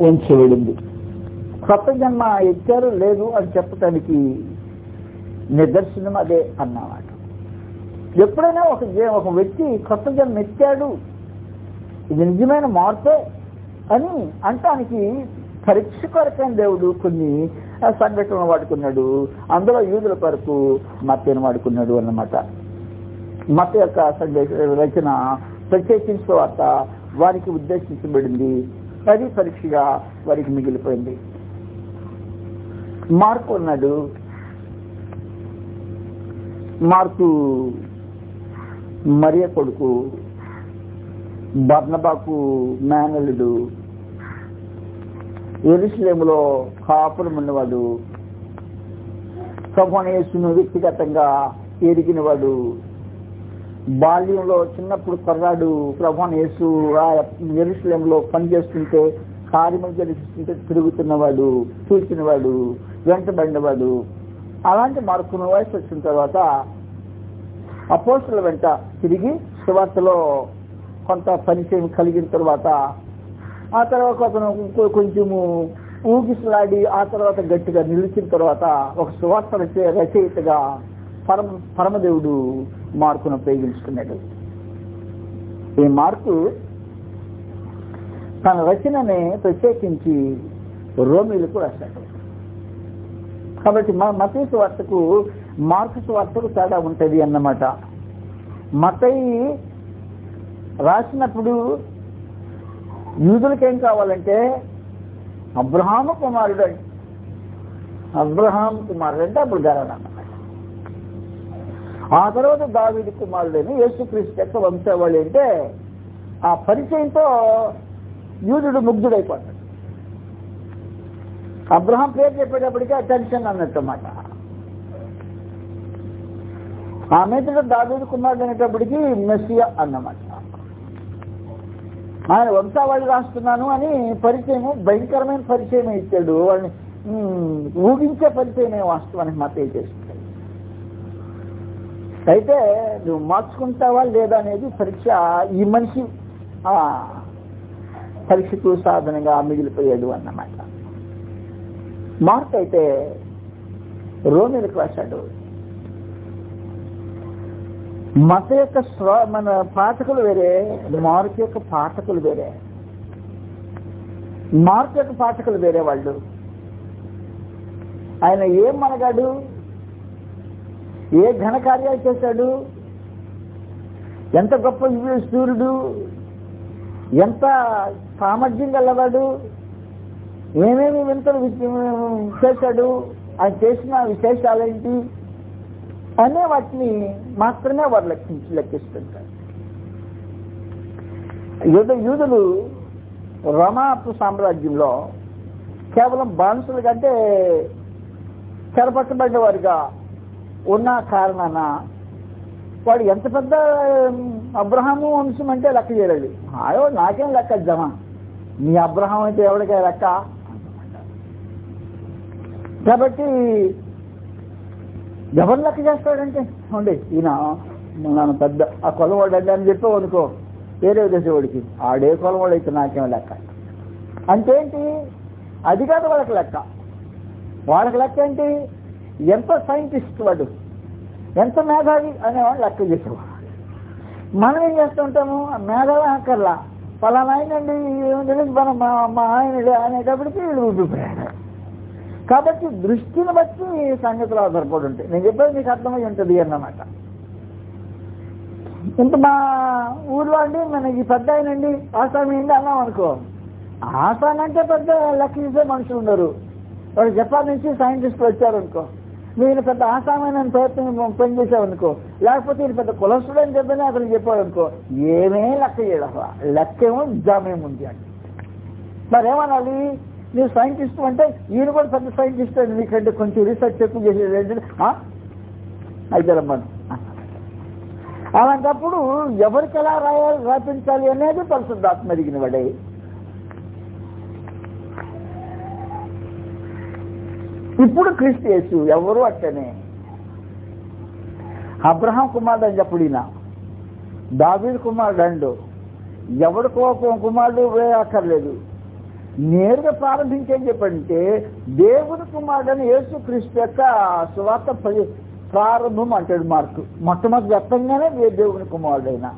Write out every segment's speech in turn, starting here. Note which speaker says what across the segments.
Speaker 1: ఉంచబడింది కొత్త జన్మ ఇచ్చారు లేదు అని చెప్పటానికి నిదర్శనం అదే అన్నమాట. ఎప్పుడైనా ఒక ఒక వ్యక్తి కొత్త జన్మ ఎత్తాడు ఇది నిజమైన మార్పే అని అంటానికి పరీక్ష కొరకైన దేవుడు కొన్ని సంఘటనలు వాడుకున్నాడు. అందులో యూదుల కొరకు మత్యను వాడుకున్నాడు అన్నమాట. మత యొక్క సందేశ రచన ప్రత్యేకించిన తర్వాత వారికి ఉద్దేశించబడింది. అది పరీక్షగా వారికి మిగిలిపోయింది. మార్కు ఉన్నాడు మార్కు మరియ కొడుకు బర్నబాకు మేనలుడు ఎరుసలేములో కాపురం ఉన్నవాడు ప్రభునేసును వ్యక్తిగతంగా ఎరిగినవాడు బాల్యంలో చిన్నప్పుడు కుర్రాడు ప్రభాన్ యేసు ఎరుసలంలో పనిచేస్తుంటే కార్యములు జరిగిస్తుంటే తిరుగుతున్నవాడు చూసినవాడు వెంటబడినవాడు. అలాంటి మార్పును వయసు వచ్చిన తర్వాత అపోస్తుల వెంట తిరిగి శివార్తలో కొంత పరిచయం కలిగిన తర్వాత ఆ తర్వాత అతను కొంచెము ఊగిసలాడి ఆ తర్వాత గట్టిగా నిలిచిన తర్వాత ఒక సువార్త రచయితగా పరమ పరమదేవుడు మార్కును ఉపయోగించుకున్నాడు. ఈ మార్కు తన రచనని ప్రత్యేకించి రోమిలకు రాశాడు. కాబట్టి మన మతీ వార్తకు మార్కు సువార్తకు తేడా ఉంటుంది అన్నమాట. మతయి రాసినప్పుడు యూదులకేం కావాలంటే అబ్రహాము కుమారుడు అబ్రహాం కుమారుడు అంటే అప్పుడు గరణ ఆ తర్వాత దావిడి కుమారుడని యేసుక్రీస్తు యొక్క వంశావళి అంటే ఆ పరిచయంతో యూదుడు ముగ్ధుడైపోతాడు. అబ్రహాం పేరు చెప్పేటప్పటికే అటెన్షన్ అన్నట్టు అన్నమాట. ఆ మీద దావీదు కుమారుడు అనేటప్పటికి మెస్సియా అన్నమాట. ఆయన వంశావళి రాస్తున్నాను అని పరిచయం భయంకరమైన పరిచయం ఇచ్చాడు. వాళ్ళని ఊహించే ఊగించే పరిచయమే వాస్తవానికి మత చేస్తాడు అయితే నువ్వు మార్చుకుంటావా లేదా అనేది పరీక్ష ఈ మనిషి పరీక్షకు సాధనంగా మిగిలిపోయాడు అన్నమాట. మార్క్ అయితే రోమిలకు రాశాడు. మత యొక్క మన పాఠకులు వేరే మార్క్ యొక్క పాఠకులు వేరే. మార్క్ యొక్క పాఠకులు వేరే వాళ్ళు. ఆయన ఏం మనగాడు ఏ ఘన కార్యాలు చేశాడు? ఎంత గొప్ప సూర్యుడు? ఎంత సామర్థ్యం గలవాడు? ఏమేమి వింతలు చేశాడు? ఆయన చేసిన విశేషాలేంటి? అనే వాటిని మాత్రమే వారు లెక్కించి లెక్కిస్తుంటారు. యూద యూదులు రమాపు సామ్రాజ్యంలో కేవలం బానిసలు కంటే చెరపట్టబడ్డవారుగా ఉన్న కారణాన వాడు ఎంత పెద్ద అబ్రహాము వంశం అంటే లెక్క చేయలేదు. ఆయో నాకేం లెక్క జమ? మీ అబ్రహం అయితే ఎవరికే లెక్క? కాబట్టి ఎవరు లెక్క చేస్తాడంటే? ఉండి ఈయన నన్ను పెద్ద ఆ కొలవాడు అండి అని చెప్పావు అనుకో వేరే దేశవాడికి. ఆడే కొలవాడు అయితే నాకేం లెక్క? అంతేంటి? అది కాదు వాళ్ళకి లెక్క. వాళ్ళకి లెక్క ఏంటి? ఎంత సైంటిస్ట్ వాడు? ఎంత మేధావి అనేవాడు లెక్క చేసేవాడు. మనం ఏం చేస్తుంటాము? మేధావి అక్కర్లా పలానా ఆయనండి ఏమో మనం మా ఆయన అనేటప్పటికి వీడు ఊపిపోయాడు కాబట్టి దృష్టిని బట్టి సంగతులు ఆధారపడి ఉంటాయి. నేను చెప్పేది మీకు అర్థమై ఉంటుంది అన్నమాట. ఇంత మా ఊర్లో అండి మనకి పెద్ద ఆయనండి ఆసామి అండి అన్నాం అనుకో. ఆసాన్ అంటే పెద్ద లెక్క చేసే మనుషులు ఉన్నారు. వాడు జపాన్ నుంచి సైంటిస్టులు వచ్చారనుకో. నేను మీరు పెద్ద ఆసామైన ప్రయత్నం పని చేసావనుకో లేకపోతే ఈయన పెద్ద కులస్తుడు అని చెప్పని అతను చెప్పాడు అనుకో ఏమే లెక్క చేయడం లెక్క ఏమో జామేముంది అంటే మరేమనాలి? నువ్వు సైంటిస్ట్ అంటే ఈయన కూడా పెద్ద సైంటిస్ట్ అండి నీకంటే కొంచెం రీసెర్చ్ ఎక్కువ చేసేది ఏంటంటే అయితే రమ్మను. అలాంటప్పుడు ఎవరికి ఎలా రాయాలి రాపించాలి అనేది పరిశుద్ధాత్మ ఎదిగిన వాడే ఇప్పుడు క్రీస్తు యేసు ఎవరు అట్టనే అబ్రహాం కుమారుడు అని చెప్పడు ఈయన దావీదు కుమారుడు అండు. ఎవడు కోపం కుమారుడు అక్కర్లేదు నేరుగా ప్రారంభించేం చెప్పంటే దేవుని కుమారుడని యేసు క్రీస్తు యొక్క సువార్త ప్రారంభం అంటాడు మార్కు. మొట్టమొదటి వ్యక్తంగానే దే- దేవుని కుమారుడైన.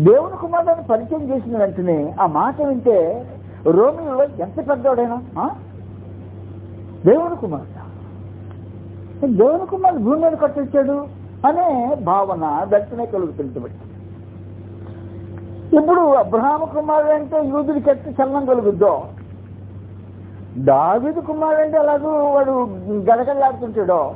Speaker 1: దేవుని కుమారుడని పరిచయం చేసిన వెంటనే ఆ మాట వింటే రోమిలో ఎంత పెద్దవాడైనా దేవుని కుమారుడు. దేవుని కుమారుడు భూమి మీద కట్టించాడు అనే భావన వెంటనే కలుగుతుంది ఇప్పుడు అబ్రహాం కుమారుడు అంటే యూదుడికి ఎట్టి చలనం కలుగుద్దో? దావిదు కుమారుడు అంటే అలాగూ వాడు గడగడలాడుతుంటాడో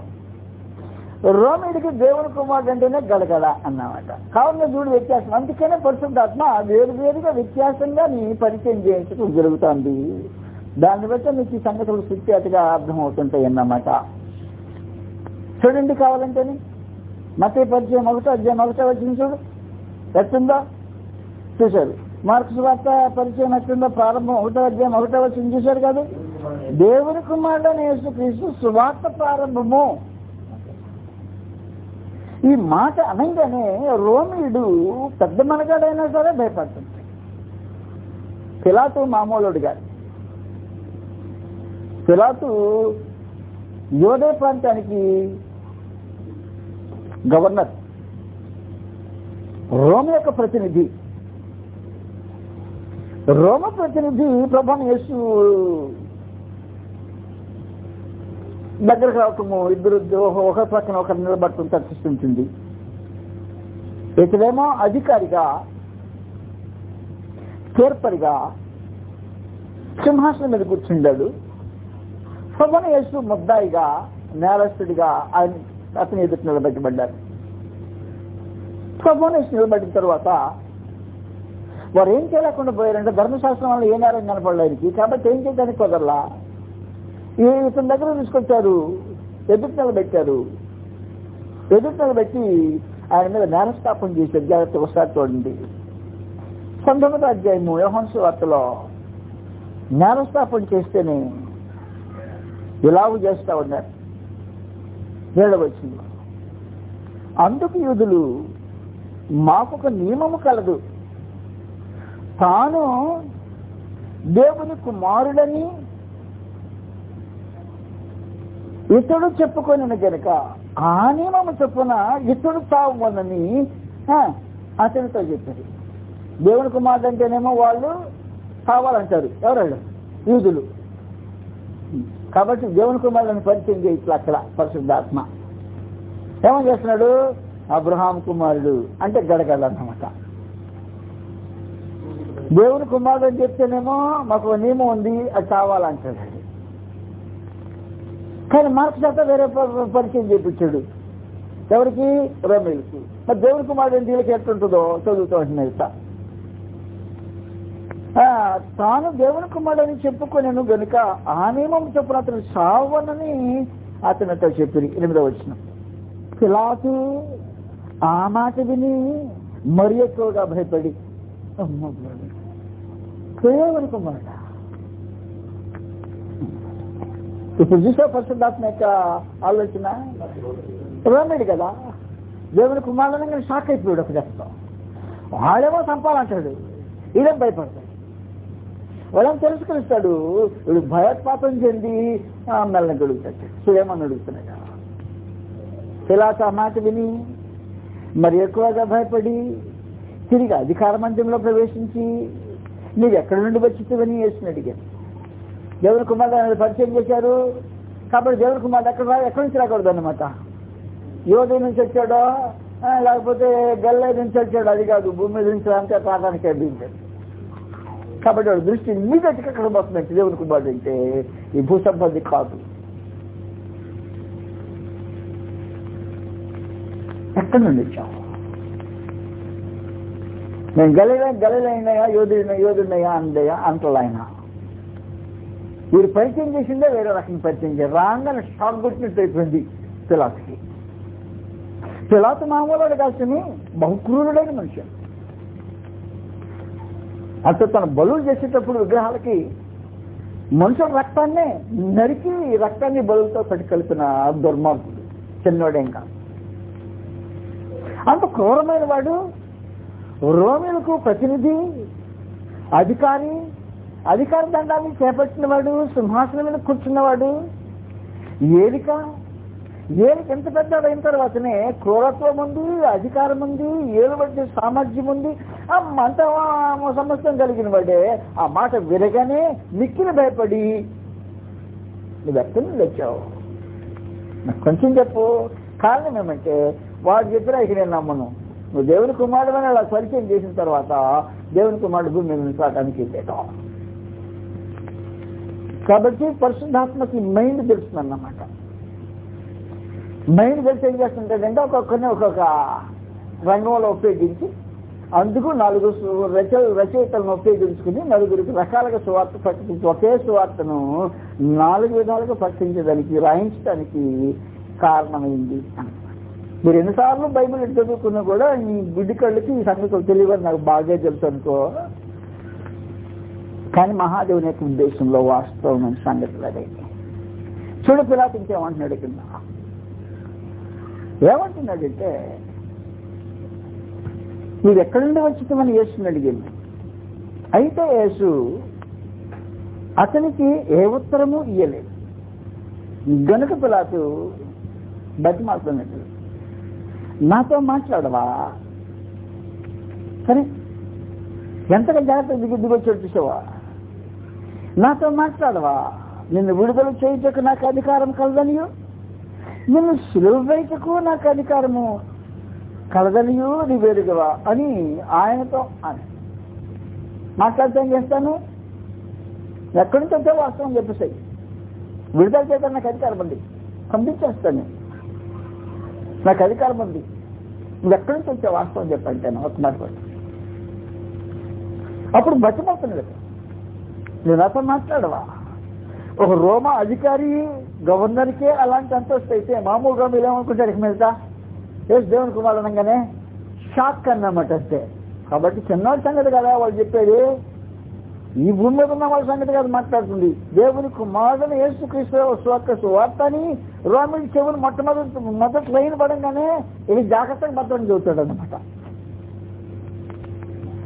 Speaker 1: రోమిడికి దేవుని కుమారుడు అంటేనే గడగడ అన్నమాట. కావున చూడు వ్యత్యాసం. అందుకనే పరిశుద్ధాత్మ వేరు వేరుగా వ్యత్యాసంగా నీ పరిచయం చేయించడం జరుగుతుంది. దాన్ని బట్టి మీకు ఈ సంగతులు సుఖ్యాతిగా అర్థమవుతుంటాయి అన్నమాట. చూడండి కావాలంటేనే. మత పరిచయం ఒకటో అధ్యాయం ఒకటో వచ్చింది చూడు. ఎట్టుందో చూశారు. మార్క్స్ వార్త పరిచయం ఎట్టుందో ప్రారంభం ఒకటో అధ్యాయం ఒకటో వచ్చింది చూశారు కాదు? దేవుని కుమారుడని యేసు క్రీస్తు సువార్త ప్రారంభము. ఈ మాట అనగానే రోమియుడు పెద్ద మనగాడైనా సరే భయపడుతుంది పిలాతో మామూలుడు గారు పిలాతు యోదే ప్రాంతానికి గవర్నర్ రోమ యొక్క ప్రతినిధి. రోమ ప్రతినిధి ప్రభాని యేసు దగ్గరకు రావటము ఇద్దరు ఒక పక్కన ఒకరు నిలబడటం చర్చిస్తుంటుంది ఇతడేమో అధికారిగా తీర్పరిగా సింహాసనం మీద కూర్చుండాడు. ప్రభాన యేసు ముద్దాయిగా నేరస్తుడిగా ఆయన అతని ఎదుటి నిలబెట్టబడ్డారు. ప్రభాన యేసు నిలబెట్టిన తర్వాత వారు ఏం చేయలేకుండా పోయారంటే ధర్మశాస్త్రం వల్ల ఏ నేరం కనపడడానికి కాబట్టి ఏం చేయడానికి కుదరలా? ఈ ఇతని దగ్గర తీసుకొచ్చారు ఎదుటి నిలబెట్టారు. ఎదుటి నిలబెట్టి ఆయన మీద నేరస్థాపన చేశారు. జాగ్రత్త ఒకసారి చూడండి. పంతొమ్మిదో అధ్యాయము యోహంస వార్తలో నేరస్థాపన చేస్తేనే ఇలాగు చేస్తా ఉన్నారు? వేడవచ్చింది అందుకు యూదులు మాకొక నియమము కలదు. తాను దేవుని కుమారుడని ఇతడు చెప్పుకొని గనక ఆ నియమము చెప్పున ఇతడు తావునని అతనితో చెప్పారు దేవుని కుమారుడు అంటేనేమో వాళ్ళు కావాలంటారు ఎవరు యూదులు. కాబట్టి దేవుని కుమారులను పరిచయం చేయట్లా అక్కడ పరిశుద్ధాత్మ. ఏమని చేస్తున్నాడు? అబ్రహాం కుమారుడు అంటే గడగడ అన్నమాట. దేవుని కుమారుడు అని చెప్తేనేమో మాకు నియమం ఉంది అది కావాలంటాడు. కానీ మార్క్స్ అంతా వేరే పరిచయం చేయించాడు. ఎవరికి? రమేల్కి. మరి దేవుని కుమారుడు వీళ్ళకి ఎట్లుంటుందో చదువుతూ ఉంటుంది తాను దేవుని కుమారుడని చెప్పుకునేను గనుక ఆ నియమం చొప్పున అతను సావనని అతనితో చెప్పి ఎనిమిదో వచ్చిన పిలాతు ఆ మాట విని మరి ఎక్కువగా భయపడి దేవుని కుమారుడా. ఇప్పుడు చూసే పరిశుద్ధాత్మ యొక్క ఆలోచన రోమిడి కదా. దేవుని కుమారుడు షాక్ అయిపోయాడు ఒక చేస్తాం వాడేమో చంపాలంటాడు. ఇదేం భయపడతాడు? వాళ్ళని తిరస్కరిస్తాడు. వీడు భయోత్పాతం చెంది ఆ మెల్లని అడుగుతాడు సురేమని అడుగుతున్నాడు. శిలాస మాట విని మరి ఎక్కువగా భయపడి తిరిగి అధికార మందిరంలో ప్రవేశించి మీరు ఎక్కడి నుండి వచ్చివని వేసుకుని అడిగాను. దేవుని కుమారుడు అనేది పరిచయం చేశారు. కాబట్టి దేవుని కుమారుడు ఎక్కడ ఎక్కడి నుంచి రాకూడదు అనమాట యోధి నుంచి వచ్చాడో లేకపోతే గల్లే నుంచి వచ్చాడు అది కాదు. భూమి మీద నుంచి అంతే రావడానికి అడ్డింది కాబట్టి వాడి దృష్టి ఇమ్మీడియట్ ఎక్కడ పోతుందంటే దేవుని కుమారుడు అంటే ఈ భూసంపత్తి కాదు. ఎక్కడి నుండి వచ్చావు? నేను గలీలే గలీలైనాయా యోధుడిన యోధుడినయా అందయా అంటలైనా? వీరు పరిచయం చేసిందే వేరే రకంగా పరిచయం చేయాలి రాగానే షాక్ కొట్టినట్టు అయిపోయింది పిలాత్కి. పిలాత్ మామూలు కాల్సిన బహుక్రూరుడైన మనిషి. అటు తన బలులు చేసేటప్పుడు విగ్రహాలకి మనుషుల రక్తాన్నే నరికి రక్తాన్ని బలులతో కలిపిన దుర్మార్గుడు చిన్నోడేం కాదు అంత క్రూరమైన వాడు రోమిలకు ప్రతినిధి అధికారి అధికార దండాన్ని చేపట్టినవాడు సింహాసనం మీద కూర్చున్నవాడు ఏలిక ఏలిక ఎంత పెద్ద అయిన తర్వాతనే క్రూరత్వం ఉంది అధికారం ఉంది ఏలుబట్టి సామర్థ్యం ఉంది అంత మంట సమస్తం కలిగిన వాడే ఆ మాట విరగానే మిక్కిలి భయపడి నువ్వు ఎక్కడి నుంచి వచ్చావు? నాకు కొంచెం చెప్పు. కారణం ఏమంటే వాడు చెప్పినా ఇక నేను నమ్మను. నువ్వు దేవుని కుమారుడు అని అలా పరిచయం చేసిన తర్వాత దేవుని కుమారుడు భూమి మీద పెట్టావు కాబట్టి పరిశుద్ధాత్మకి మైండ్ తెలుస్తుందన్నమాట. మైండ్ తెలిసి ఏం చేస్తుంటాడంటే ఒక్కొక్కరిని ఒక్కొక్క రంగంలో ఉపయోగించి అందుకు నాలుగు రచ రచయితలను ఉపయోగించుకుని నలుగురికి రకాలుగా సువార్త ప్రకటించి ఒకే సువార్తను నాలుగు విధాలుగా ప్రకటించడానికి రాయించడానికి కారణమైంది మీరు ఎన్నిసార్లు బైబిల్ చదువుకున్నా కూడా ఈ గుడ్డి కళ్ళకి ఈ సంగతులు తెలియదు నాకు బాగా తెలుసు అనుకో. కానీ మహాదేవుని యొక్క ఉద్దేశంలో వాస్తవమైన సంగతులు అదే. చూడు పిలాత్ ఇంకేమంటున్నాడు కింద? ఏమంటున్నాడంటే మీరు ఎక్కడి నుండి వచ్చిందని యేసుని అడిగింది అయితే యేసు అతనికి ఏ ఉత్తరము ఇయ్యలేదు. గనుక పిలాతు బతిమాలుతున్నట్టు నాతో మాట్లాడవా? సరే ఎంతగా జాగ్రత్త దిగి దిగొచ్చాడు చూసావా? నాతో మాట్లాడవా? నిన్ను విడుదల చేయించక నాకు అధికారం కలదనియో. నిన్ను సులువు వేయటకు నాకు అధికారము కలదలియు నీ అని ఆయనతో అని. మాట్లాడితే చేస్తాను? ఎక్కడి నుంచి వచ్చే వాస్తవం చెప్పేసాయి. విడుదల చేత నాకు అధికారం ఉంది. పంపించేస్తాను. నాకు అధికారం ఉంది. నువ్వు ఎక్కడి నుంచి వచ్చే వాస్తవం చెప్పంటే ఒక మాట అప్పుడు బతిమవుతున్నాడు నేను అతను మాట్లాడవా? ఒక రోమా అధికారి గవర్నర్కే అలాంటి అంతస్తు అయితే మామూలుగా మీరు ఏమనుకుంటారు ఇక మీద ఎస్ దేవుని కుమారుడు అనగానే షాక్ అన్నమాట అంతే. కాబట్టి చిన్నవాడి సంగతి కదా వాళ్ళు చెప్పేది. ఈ భూమి మీద ఉన్న వాళ్ళ సంగతి కాదు మాట్లాడుతుంది. దేవుని కుమారుడు యేసు క్రీస్తు స్వార్థ సువార్తని రోమిల్ చెవులు మొట్టమొదటి మొదటి లైన్ పడంగానే ఇది జాగ్రత్తగా భద్రం చదువుతాడు అనమాట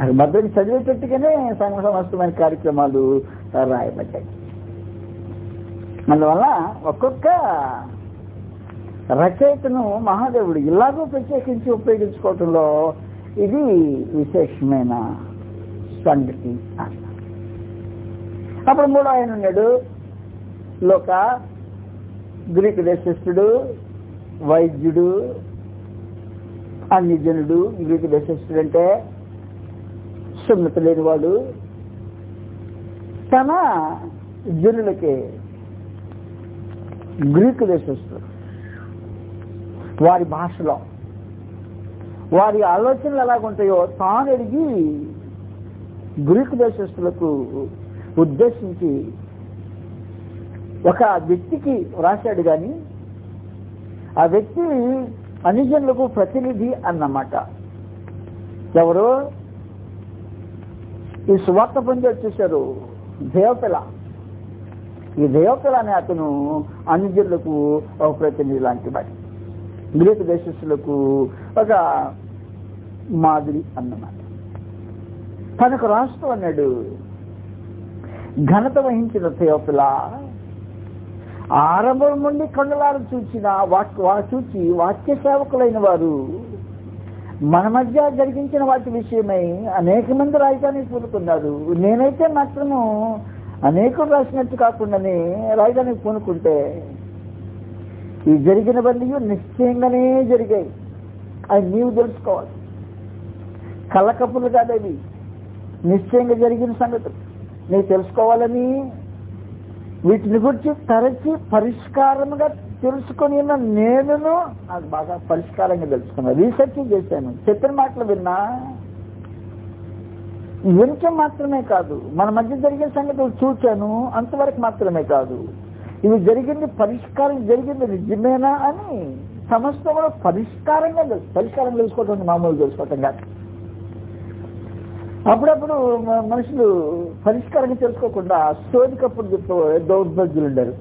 Speaker 1: అది భద్రని చదివేటట్టుగానే సంఘ సమస్తమైన కార్యక్రమాలు రాయబడ్డాయి. అందువల్ల ఒక్కొక్క రచయితను మహాదేవుడు ఇలాగూ ప్రత్యేకించి ఉపయోగించుకోవటంలో ఇది విశేషమైన? సంగతి అప్పుడు మూడో ఆయన ఉన్నాడు. లోక గ్రీక్ దేశస్థుడు వైద్యుడు అన్యజనుడు గ్రీక్ దేశస్థుడు అంటే సున్నత లేనివాడు. తన జనులకి గ్రీక్ వేసేస్తారు వారి భాషలో. వారి ఆలోచనలు ఎలాగుంటాయో తాను ఎరిగి గ్రీక్ దేశస్తులకు ఉద్దేశించి ఒక వ్యక్తికి రాశాడు కానీ ఆ వ్యక్తి అనిజనులకు ప్రతినిధి అన్నమాట. ఎవరు? ఈ సువార్త పొంది వచ్చేసారు దేవతల. ఈ దేవతలు అనే అతను అనుజులకు ఒక ప్రతినిధి లాంటి వాడు. గ్రీకు దేశస్సులకు ఒక మాదిరి అన్నమాట. తనకు రాష్ట్రం అన్నాడు. ఘనత వహించిన థియోపిల ఆరంభం నుండి కండలాలు చూచిన వా- చూచి వాక్య సేవకులైన వారు మన మధ్య జరిగించిన వాటి విషయమై అనేక మంది రాజధాని కోరుకున్నారు నేనైతే మాత్రము అనేకులు రాసినట్టు కాకుండానే రాయడానికి పూనుకుంటే ఈ జరిగినవన్నీ నిశ్చయంగానే జరిగాయి. అది నీవు తెలుసుకోవాలి. కళ్ళకప్పులు కాదవి. నిశ్చయంగా జరిగిన సంగతులు నీవు తెలుసుకోవాలని వీటిని గురించి తరచి పరిష్కారంగా తెలుసుకొని ఉన్న నాకు బాగా పరిష్కారంగా తెలుసుకున్నా రీసెర్చ్ చేశాను. చెప్పిన మాటలు విన్నా వినటం మాత్రమే కాదు. మన మధ్య జరిగిన సంగతులు చూచాను అంతవరకు మాత్రమే కాదు. ఇవి జరిగింది పరిష్కారం జరిగింది నిజమేనా అని సమస్తంలో పరిష్కారంగా తెలుసు. పరిష్కారం తెలుసుకోవటం మామూలు తెలుసుకోవటం కాదు. అప్పుడప్పుడు మనుషులు పరిష్కారంగా తెలుసుకోకుండా సోదికప్పుడు చెప్పే దౌర్భాగ్యులు ఉండరు.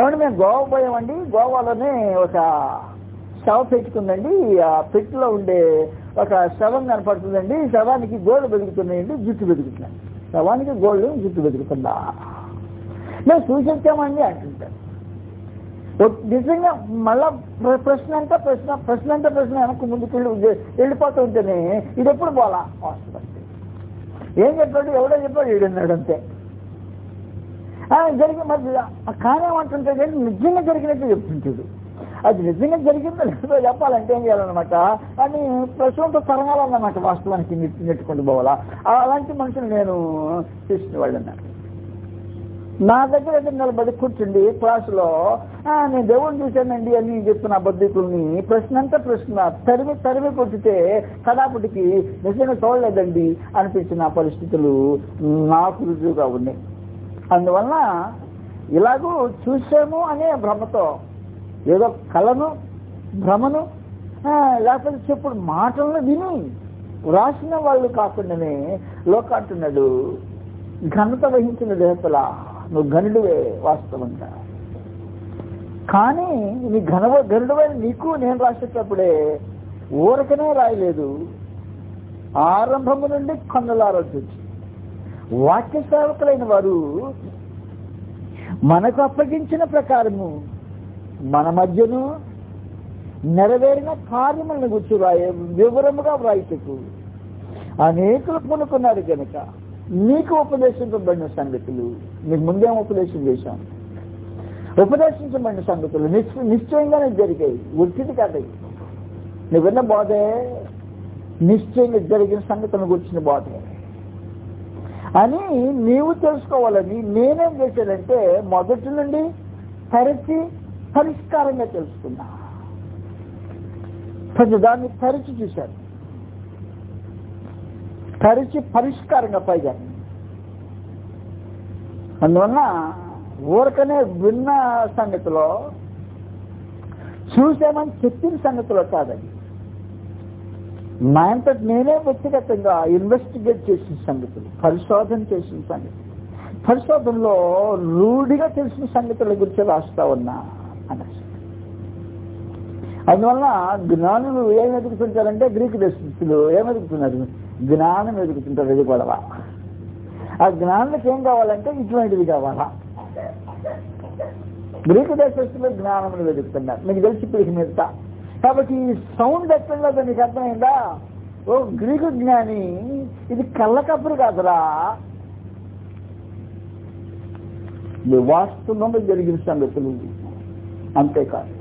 Speaker 1: ఏమంటే మేము గోవా పోయామండి. గోవాలోనే ఒక శవ పెట్టుకుందండి. ఆ పెట్టులో ఉండే ఒక శవం కనపడుతుందండి. శవానికి గోళ్ళు బెదుగుతున్నాయండి జుట్టు బెదుగుతున్నాయి శవానికి గోల్డ్ జుట్టు వెతుకుతుందా మేము చూసి వచ్చామండి అంటుంటారు నిజంగా మళ్ళా ప్రశ్న అంటే ప్రశ్న ప్రశ్న అంటే ప్రశ్న వెనక్కి ముందుకు వెళ్ళి వెళ్ళిపోతూ ఉంటేనే ఇది ఎప్పుడు పోలా? హాస్పిటల్ ఏం చెప్పాడు? ఎవడో చెప్పాడు? ఈడన్నాడు అంతే. ఆ, జరిగి మరి ఆ కానేమంటుంటే నిజంగా జరిగినట్టు చెప్తుంటాడు. అది నిజంగా జరిగిందో లేదో చెప్పాలంటే ఏం చేయాలన్నమాట? అని ప్రశ్నతో తరగాలన్నమాట వాస్తవానికి నెట్టు నెట్టుకుంటూ పోవాలా? అలాంటి మనుషులు నేను చూసిన వాళ్ళు నా దగ్గర అయితే నిలబడి కూర్చుండి క్లాసులో నేను దేవుడిని చూశానండి అని చెప్తున్న అబద్ధికుల్ని ప్రశ్న అంతా ప్రశ్న తరిమి తరిమి కొట్టితే కడాపుటికి నిజంగా చూడలేదండి అనిపించిన పరిస్థితులు నాకు రుజువుగా ఉన్నాయి. అందువలన ఇలాగూ చూసాము అనే భ్రమతో ఏదో కళను భ్రమను లేకపోతే చెప్పుడు మాటలను విని రాసిన వాళ్ళు కాకుండానే లోకాంటున్నాడు ఘనత వహించిన దేవతల నువ్వు గనుడువే వాస్తవంగా. కానీ నీ ఘనవ గరుడువైన నీకు నేను రాసేటప్పుడే ఊరకనే రాయలేదు. ఆరంభము నుండి కన్నులారొచ్చు వాక్య సేవకులైన వారు మనకు అప్పగించిన ప్రకారము మన మధ్యను నెరవేరిన కార్యములను గుర్చి వ్రాయే వివరముగా వ్రాయిటకు అనేకులు పొనుకున్నారు కనుక నీకు ఉపదేశించబడిన సంగతులు. నీకు ముందేం ఉపదేశం చేశాం. ఉపదేశించబడిన సంగతులు నిశ్చయంగానే జరిగాయి. ఉట్టిది కాదు. నువ్వు విన్న బోధే? నిశ్చయంగా జరిగిన సంగతులను గురించిన బోధే. అని నీవు తెలుసుకోవాలని నేనేం చేశానంటే మొదటి నుండి తరచి పరిష్కారంగా తెలుసుకున్నా. ప్రతి దాన్ని చూశాను తరిచి పరిష్కారంగా పైగా అందువల్ల ఊరకనే విన్న సంగతిలో చూసామని చెప్పిన సంగతిలో కాదండి. నా అంతటి నేనే వ్యక్తిగతంగా ఇన్వెస్టిగేట్ చేసిన సంగతులు పరిశోధన చేసిన సంగతి పరిశోధనలో రూఢిగా తెలిసిన సంగతుల గురించి రాస్తా ఉన్నా. అన్నారు అందువల్ల జ్ఞానులు ఏం ఎదుగుతుంటారంటే గ్రీకు దేశస్తులు ఏం ఎదుగుతున్నారు? జ్ఞానం ఎదుగుతుంటారు ఇది గొడవ. ఆ జ్ఞానులకు ఏం కావాలంటే ఇటువంటిది కావాలా? గ్రీకు దేశస్తులు జ్ఞానం వెతుకుతున్నారు. మీకు తెలిసి ఇప్పుడు మిగతా. కాబట్టి ఈ సౌండ్ ఎక్కడంలో నీకు అర్థమైందా? ఓ గ్రీకు జ్ఞాని ఇది కళ్ళకప్పుడు కాదురా. వాస్తవంలో జరిగిన సంగతులు. అంతేకాదు.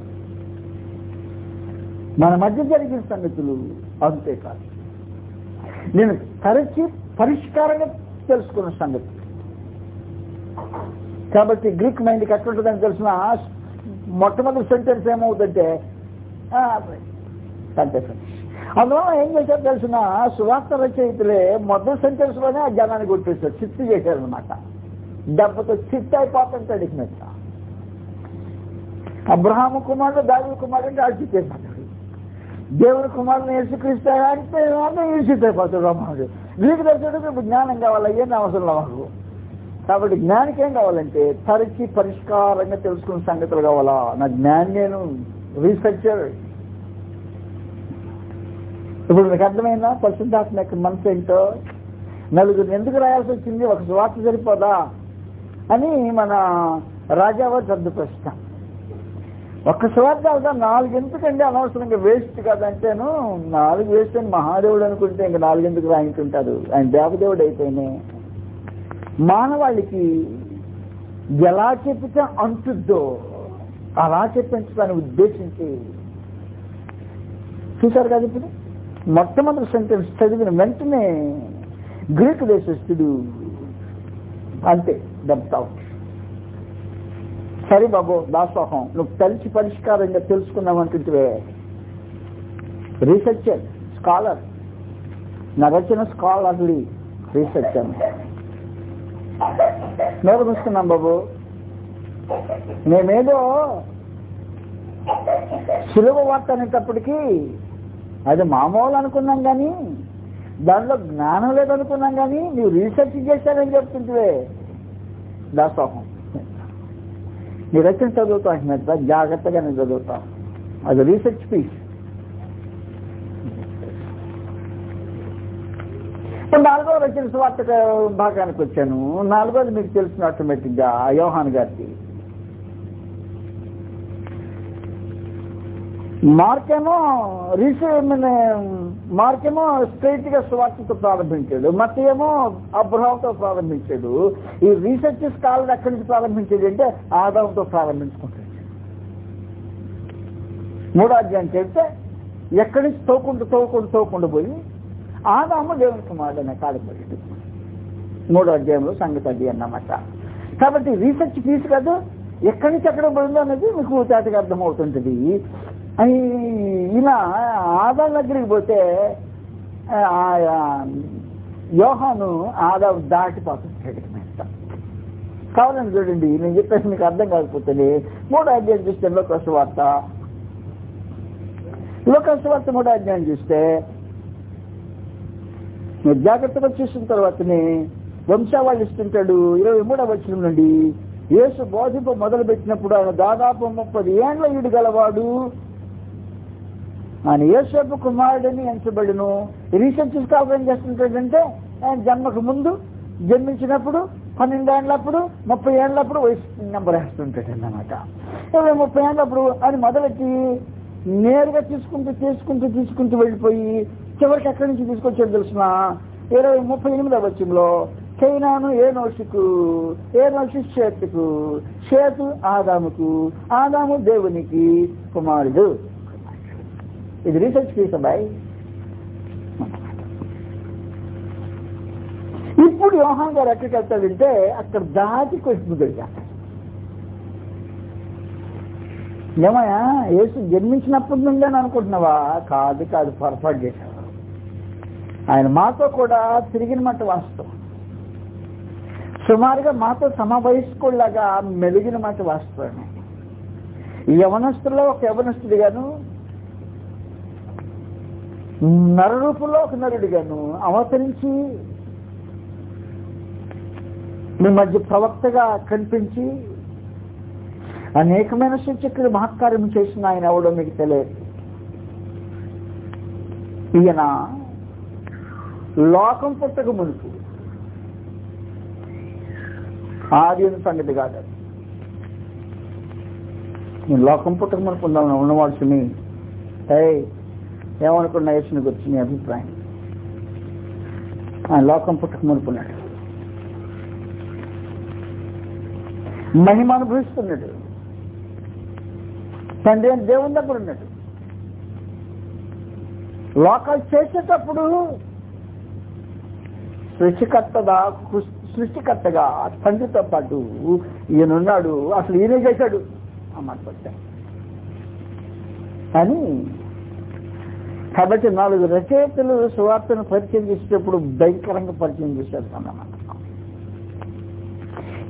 Speaker 1: మన మధ్య జరిగిన సంగతులు అంతేకాదు. నేను తరచి పరిష్కారంగా తెలుసుకున్న సంగతి. కాబట్టి గ్రీక్ మైండ్కి ఎట్లుంటుందని తెలిసిన మొట్టమొదటి సెంటెన్స్ ఏమవుతుందంటే సెంటెన్స్ అందువల్ల ఏం చేశారు తెలిసిన సువార్త రచయితలే మొదటి సెంటెన్స్లోనే ఆ జనాన్ని కొట్టేశారు చిత్తు చేశారనమాట దెబ్బతో చిత్తు అయిపోతుంటాడు ఇక అబ్రహాము కుమారుడు దావి కుమారుడు అంటే ఆడు చిత్తైపోతాడు కుమారుని యేసుక్రీస్తు అంటే ఈడ్చిపోతాడు రమ్మన్నాడు గ్రీకు దర్శకుడికి జ్ఞానం కావాలి ఏం అవసరం మాకు? కాబట్టి జ్ఞానికి ఏం కావాలంటే తరచి పరిష్కారంగా తెలుసుకున్న సంగతులు కావాలా? నా జ్ఞాని నేను రీసెర్చర్. ఇప్పుడు మీకు అర్థమైందా? పరిశుద్ధాత్మ యొక్క మనసు ఏంటో? నలుగురిని ఎందుకు రాయాల్సి వచ్చింది? ఒక స్వార్థ సరిపోదా? అని మన రాజావారి పెద్ద ప్రశ్న ఒక్క కాదు నాలుగు ఎందుకండి అనవసరంగా వేస్ట్ కదంటేను? నాలుగు వేస్ట్ అని మహాదేవుడు అనుకుంటే ఇంకా నాలుగు ఎందుకు రాయించుంటారు ఆయన దేవదేవుడు అయితేనే. మానవాళికి ఎలా చెప్తే అంటుద్దో అలా చెప్పించడానికి ఉద్దేశించి చూశారు కదా ఇప్పుడు? మొట్టమొదటి సెంటెన్స్ చదివిన వెంటనే గ్రీకు దేశస్థుడు అంతే దెబ్బతావు సరే బాబు దాసోహం నువ్వు తలిచి పరిష్కారంగా తెలుసుకుందాం అనుకుంటే రీసెర్చర్ స్కాలర్. నా రచన స్కాలర్లీ రీసెర్చర్. నోరు చూస్తున్నాం బాబు. మేమేదో సులభ వార్త అనేటప్పటికీ అది మామూలు అనుకున్నాం కానీ దాంట్లో జ్ఞానం లేదనుకున్నాం కానీ నువ్వు రీసెర్చ్ చేశానని చెప్తుంటే దాసోహం నీ రచన చదువుతాం జాగ్రత్తగా నేను చదువుతా అది రీసెర్చ్ పీస్ ఇప్పుడు నాలుగో రచన స్వార్థ భాగానికి వచ్చాను నాలుగోది మీకు తెలిసిన ఆటోమేటిక్గా యోహాన్ గారికి మార్కేమో రీసెంట్ మార్కేమో స్ట్రైట్గా స్వార్థతో ప్రారంభించాడు. మత్తేమో అబ్రహంతో ప్రారంభించాడు. ఈ రీసెర్చ్ స్కాలర్ ఎక్కడి నుంచి ప్రారంభించేది అంటే ఆదాంతో ప్రారంభించుకుంటాడు. మూడో అధ్యాయం చేస్తే ఎక్కడి నుంచి తోకుండా తోకుండా తోకుండా పోయి ఆదాము దేవుని కుమారుడు అనే కాడిపోయాడు మూడో అధ్యాయంలో సంగతి అది అన్నమాట. కాబట్టి రీసెర్చ్ ఫీజు కాదు ఎక్కడి నుంచి ఎక్కడ పడిందో అనేది మీకు చేతగా అర్థమవుతుంటుంది. ఇలా ఆదాం దగ్గరికి పోతే యోహాను ఆదా దాటిపోతుంది కావాలని చూడండి నేను చెప్పేసి మీకు అర్థం కాకపోతే మూడో అధ్యాయం చూస్తే లోకస్ వార్త. లోకస్ వార్త మూడో అధ్యాయం చూస్తే జాగ్రత్తగా చూసిన తర్వాతనే వంశావాళ్ళు ఇస్తుంటాడు. ఇరవై మూడవ వచ్చిన నుండి యేసు బోధింప మొదలు పెట్టినప్పుడు ఆయన దాదాపు ముప్పది ఏండ్ల ఈడు గలవాడు. ఆయన యేసపు కుమారుడని ఎంచబడిను. రీసెర్చ్ స్కాలర్ ఏం చేస్తుంటాడంటే ఆయన జన్మకు ముందు జన్మించినప్పుడు పన్నెండు ఏండ్లప్పుడు ముప్పై ఏళ్ళప్పుడు వయసు నెంబర్ వేస్తుంటాడు అన్నమాట ఇరవై ముప్పై ఏళ్ళప్పుడు అది మొదలెట్టి నేరుగా తీసుకుంటూ తీసుకుంటూ తీసుకుంటూ వెళ్ళిపోయి చివరికి ఎక్కడి నుంచి తీసుకొచ్చాడు తెలిసిన? ఇరవై ముప్పై ఎనిమిదవ వచ్చంలో చైనాను ఏ నోషుకు? ఏ నోషు చేతుకు? షేతు ఆదాముకు. ఆదాము దేవునికి కుమారుడు. ఇది రీసెర్చ్ ఫీస్ అబ్బాయి ఇప్పుడు యోహాన్ గారు ఎక్కడికి వెళ్తాడంటే అక్కడ దాటి క్వశ్చన్ దొరికాడు ఏమయ్యా యేసు జన్మించినప్పటి నుండి అని అనుకుంటున్నావా? కాదు కాదు పొరపాటు చేశావు. ఆయన మాతో కూడా తిరిగిన మాట వాస్తవం. సుమారుగా మాతో సమవయస్కుల్లాగా మెలిగిన మాట వాస్తవమే. యవనస్తుల్లో ఒక యవనస్తుడిగాను నర రూపంలో ఒక నరుడిగాను అవతరించి మీ మధ్య ప్రవక్తగా కనిపించి అనేకమైన సూచకులు మహత్కార్యం చేసిన ఆయన ఎవడో మీకు తెలియదు. ఈయన లోకం పుట్టక మునుపు ఆది సంగతి కాదు నేను లోకం పుట్టకమని పొందాలని ఉందామని ఉన్నవాల్సింది ఏ ఏమనుకున్న యేసుని గురించి నీ అభిప్రాయం? ఆయన లోకం పుట్టక మునుపు మహిమ అనుభవిస్తున్నాడు. తండ్రి అని దేవుని దగ్గర ఉన్నాడు. లోకాలు చేసేటప్పుడు సృష్టికర్తగా సృష్టికర్తగా తండ్రితో పాటు ఈయనున్నాడు అసలు ఈయనే చేశాడు అన్నమాట వచ్చాడు కానీ కాబట్టి నాలుగు రచయితలు సువార్తను పరిచయం చేసేటప్పుడు భయంకరంగా పరిచయం చేశారు అన్నమాట.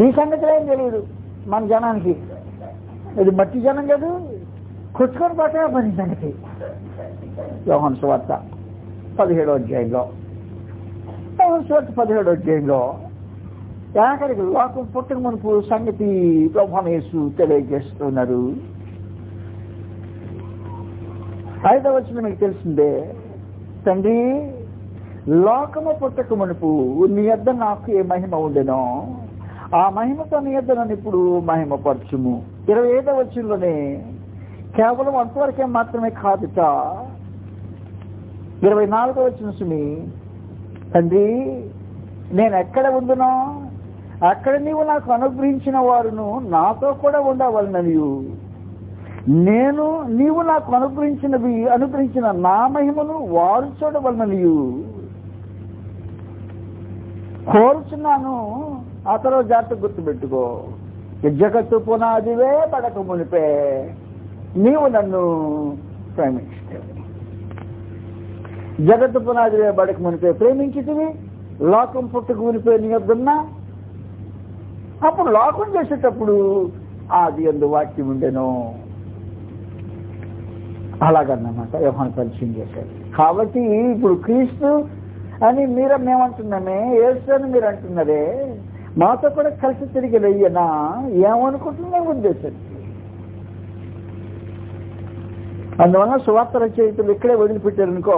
Speaker 1: ఈ సంగతిలో ఏం తెలియదు మన జనానికి. ఇది మట్టి జనం కాదు కొట్టుకొని పట్టే పని సంగతి యోహన్ సువార్త పదిహేడో అధ్యాయంలో. యోహన్ సువార్త పదిహేడో అధ్యాయంలో యాకరికి లోకం పుట్టక మనకు సంగతి ప్రభానేసు తెలియజేస్తున్నారు. ఐదవ వచ్చిన మీకు తెలిసిందే తండ్రి లోకము పుట్టక మునుపు నీ యొద్ద నాకు ఏ మహిమ ఉండెనో ఆ మహిమతో నీ యొద్ద నన్ను ఇప్పుడు మహిమపరచుము. ఇరవై ఐదవ వచ్చినలోనే కేవలం అంతవరకే మాత్రమే కాదుట. ఇరవై నాలుగో వచ్చిన సుమి తండ్రి నేను ఎక్కడ ఉందునో అక్కడ నీవు నాకు అనుగ్రహించిన వారును నాతో కూడా ఉండవలననియు. నేను నీవు నాకు అనుగ్రహించినవి అనుగ్రహించిన నా మహిమను వారు చూడవలననియు. కోరుచున్నాను ఆ తర్వాత జాగ్రత్త గుర్తుపెట్టుకో. జగత్తు పునాదివే పడక మునిపే. నీవు నన్ను ప్రేమించావు జగత్తు పునాదివే పడక మునిపే. ప్రేమించితివి లోకం పుట్టుకు మునిపే నీ వద్దన్నా అప్పుడు లోకం చేసేటప్పుడు అది ఎందు వాక్యం ఉండేను. అలాగన్నమాట యోహాన్ పరిచయం చేశారు కాబట్టి ఇప్పుడు క్రీస్తు అని మీరు మేమంటున్నామే ఏసు అని మీరు అంటున్నారే మాతో కూడా కలిసి తిరిగి వెయ్యనా ఏమనుకుంటున్నా ఉద్దేశం అందువల్ల సువార్త రచయితలు ఇక్కడే వదిలిపెట్టారు అనుకో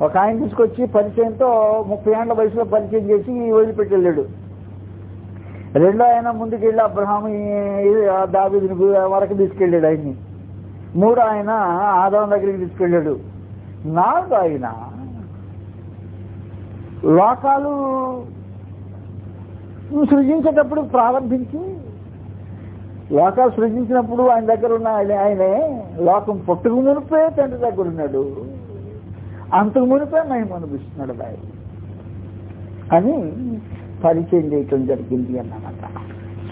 Speaker 1: ఒక ఆయన తీసుకొచ్చి పరిచయంతో ముప్పై ఏళ్ళ వయసులో పరిచయం చేసి వదిలిపెట్టి వెళ్ళాడు రెండో ఆయన ముందుకెళ్ళి అబ్రహాం దాబీదుని వరకు తీసుకెళ్ళాడు ఆయన్ని. మూడో ఆయన ఆదాం దగ్గరికి తీసుకెళ్ళాడు. నాలుగు ఆయన లోకాలు సృజించేటప్పుడు ప్రారంభించి లోకాలు సృజించినప్పుడు ఆయన దగ్గర ఉన్న ఆయన ఆయనే లోకం పుట్టుకు మునిపే తండ్రి దగ్గర ఉన్నాడు. అంతకు మునిపే మహిమ అనిపిస్తున్నాడు ఆయన. అని పరిచయం చేయటం జరిగింది అన్నమాట.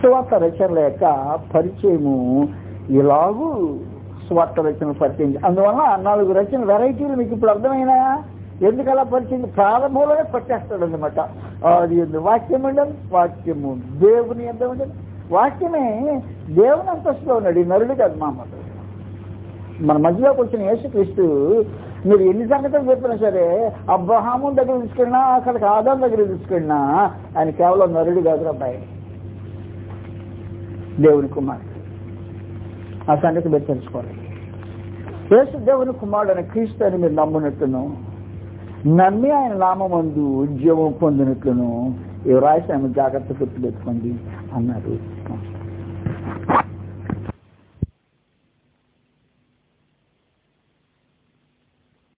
Speaker 1: స్వార్థ రచన లేక పరిచయము ఇలాగూ స్వార్థ రచన పరిచయం అందువల్ల నాలుగు రచన వెరైటీలు మీకు ఇప్పుడు అర్థమైనా? ఎందుకలా పరిచయం? ప్రారంభంలోనే పట్టేస్తాడు అనమాట అది ఎందు వాక్యం ఉండదు వాక్యము. దేవుని ఎంత ఉండదు వాక్యమే దేవుని అంతస్తులో ఉన్నాడు. ఈ నరుడు కాదు మా మన మధ్యలోకి వచ్చిన యేసుక్రీస్తు మీరు ఎన్ని సంగతులు చెప్పినా సరే అబ్రహాము దగ్గర తీసుకెళ్ళినా అక్కడికి ఆదాం దగ్గర తీసుకెళ్ళినా ఆయన కేవలం నరుడు కాదు అబ్బాయి దేవుని కుమారుడు. ఆ సంగతి మీరు తెలుసుకోవాలి. యేసు దేవుని కుమారుడు అనే క్రీస్తు అని మీరు నమ్మునట్లును నమ్మి ఆయన నామందు ఉద్యోగం పొందినట్లును ఈ రాసి ఆమె జాగ్రత్త గుర్తుపెట్టుకోండి అన్నారు